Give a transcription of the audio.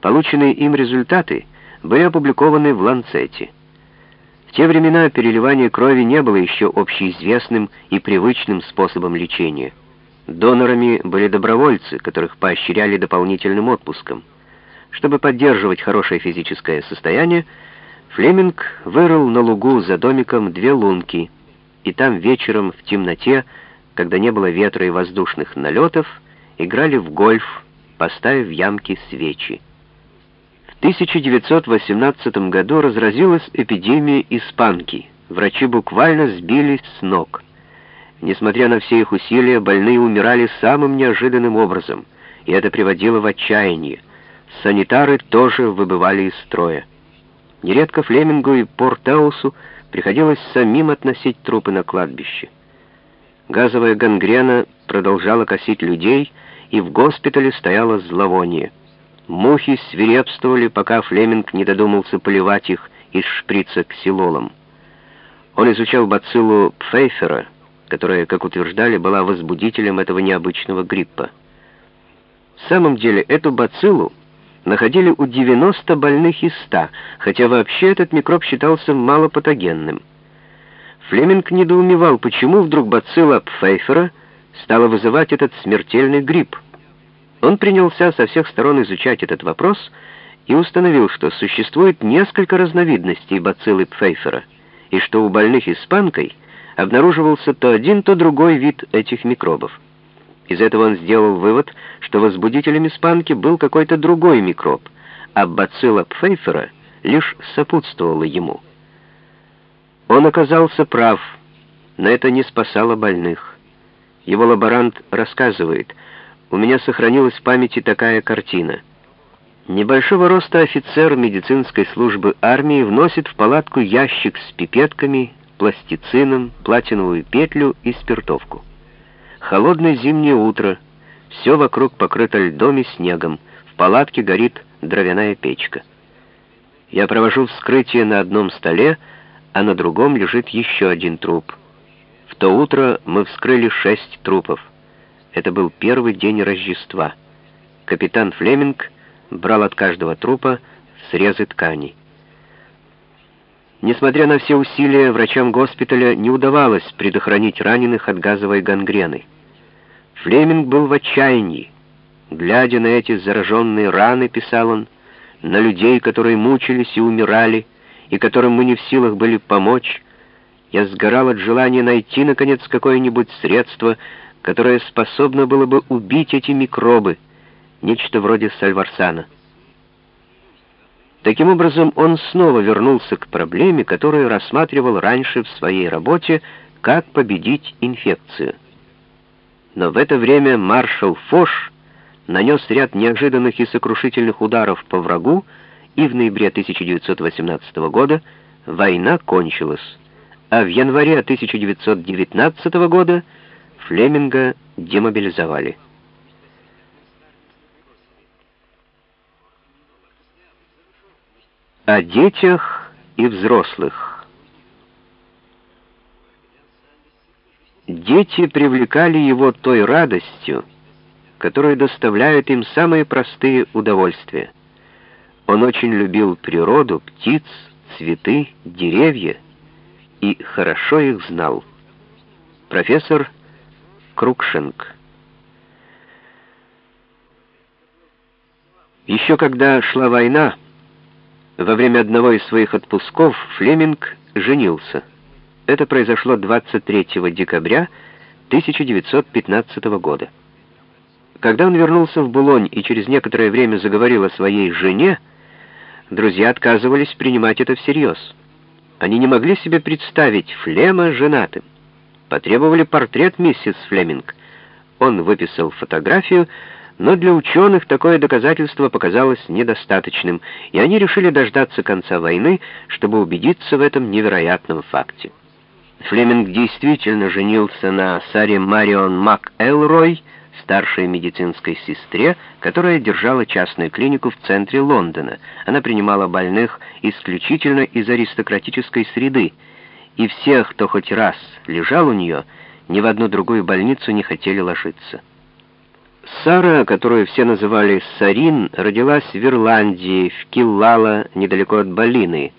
Полученные им результаты были опубликованы в «Ланцете». В те времена переливание крови не было еще общеизвестным и привычным способом лечения. Донорами были добровольцы, которых поощряли дополнительным отпуском. Чтобы поддерживать хорошее физическое состояние, Флеминг вырыл на лугу за домиком две лунки, и там вечером в темноте, когда не было ветра и воздушных налетов, играли в гольф, поставив в ямки свечи. В 1918 году разразилась эпидемия испанки. Врачи буквально сбились с ног. Несмотря на все их усилия, больные умирали самым неожиданным образом, и это приводило в отчаяние. Санитары тоже выбывали из строя. Нередко Флемингу и Портаусу приходилось самим относить трупы на кладбище. Газовая гангрена продолжала косить людей, и в госпитале стояло зловоние. Мухи свирепствовали, пока Флеминг не додумался поливать их из шприца ксилолом. Он изучал бациллу Пфейфера, которая, как утверждали, была возбудителем этого необычного гриппа. В самом деле, эту бациллу находили у 90 больных из 100, хотя вообще этот микроб считался малопатогенным. Флеминг недоумевал, почему вдруг бацилла Пфейфера стала вызывать этот смертельный грипп. Он принялся со всех сторон изучать этот вопрос и установил, что существует несколько разновидностей бациллы Пфейфера, и что у больных испанкой обнаруживался то один, то другой вид этих микробов. Из этого он сделал вывод, что возбудителем испанки был какой-то другой микроб, а бацилла Пфейфера лишь сопутствовала ему. Он оказался прав, но это не спасало больных. Его лаборант рассказывает, «У меня сохранилась в памяти такая картина. Небольшого роста офицер медицинской службы армии вносит в палатку ящик с пипетками, пластицином, платиновую петлю и спиртовку. Холодное зимнее утро, все вокруг покрыто льдом и снегом, в палатке горит дровяная печка. Я провожу вскрытие на одном столе, а на другом лежит еще один труп. В то утро мы вскрыли шесть трупов. Это был первый день Рождества. Капитан Флеминг брал от каждого трупа срезы ткани. Несмотря на все усилия, врачам госпиталя не удавалось предохранить раненых от газовой гангрены. Флеминг был в отчаянии. Глядя на эти зараженные раны, писал он, на людей, которые мучились и умирали, и которым мы не в силах были помочь, я сгорал от желания найти, наконец, какое-нибудь средство, которое способно было бы убить эти микробы, нечто вроде сальварсана. Таким образом, он снова вернулся к проблеме, которую рассматривал раньше в своей работе «Как победить инфекцию». Но в это время маршал Фош нанес ряд неожиданных и сокрушительных ударов по врагу, и в ноябре 1918 года война кончилась, а в январе 1919 года Флеминга демобилизовали. О детях и взрослых. Дети привлекали его той радостью, которую доставляют им самые простые удовольствия. Он очень любил природу, птиц, цветы, деревья и хорошо их знал. Профессор Крукшенк Еще когда шла война, во время одного из своих отпусков Флеминг женился. Это произошло 23 декабря 1915 года. Когда он вернулся в Булонь и через некоторое время заговорил о своей жене, друзья отказывались принимать это всерьез. Они не могли себе представить Флема женатым. Потребовали портрет миссис Флеминг. Он выписал фотографию, но для ученых такое доказательство показалось недостаточным, и они решили дождаться конца войны, чтобы убедиться в этом невероятном факте. Флеминг действительно женился на Саре Марион МакЭлрой, старшей медицинской сестре, которая держала частную клинику в центре Лондона. Она принимала больных исключительно из аристократической среды, и всех, кто хоть раз лежал у нее, ни в одну другую больницу не хотели ложиться. Сара, которую все называли Сарин, родилась в Ирландии, в Киллала, недалеко от Болины,